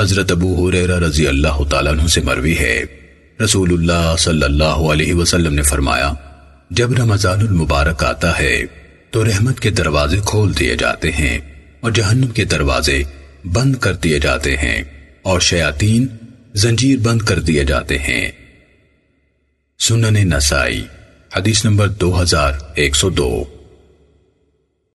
حضرت ابو حریرہ رضی اللہ تعالیٰ عنہ سے مروی ہے۔ رسول اللہ صلی اللہ علیہ وسلم نے فرمایا، جب رمضان المبارک آتا ہے، تو رحمت کے دروازے کھول دیے جاتے ہیں اور جہنم کے دروازے بند کر دیے جاتے ہیں اور شیاطین زنجیر بند کر دیے جاتے ہیں۔ سنن نسائی، حدیث نمبر دو ہزار ایک سو دو۔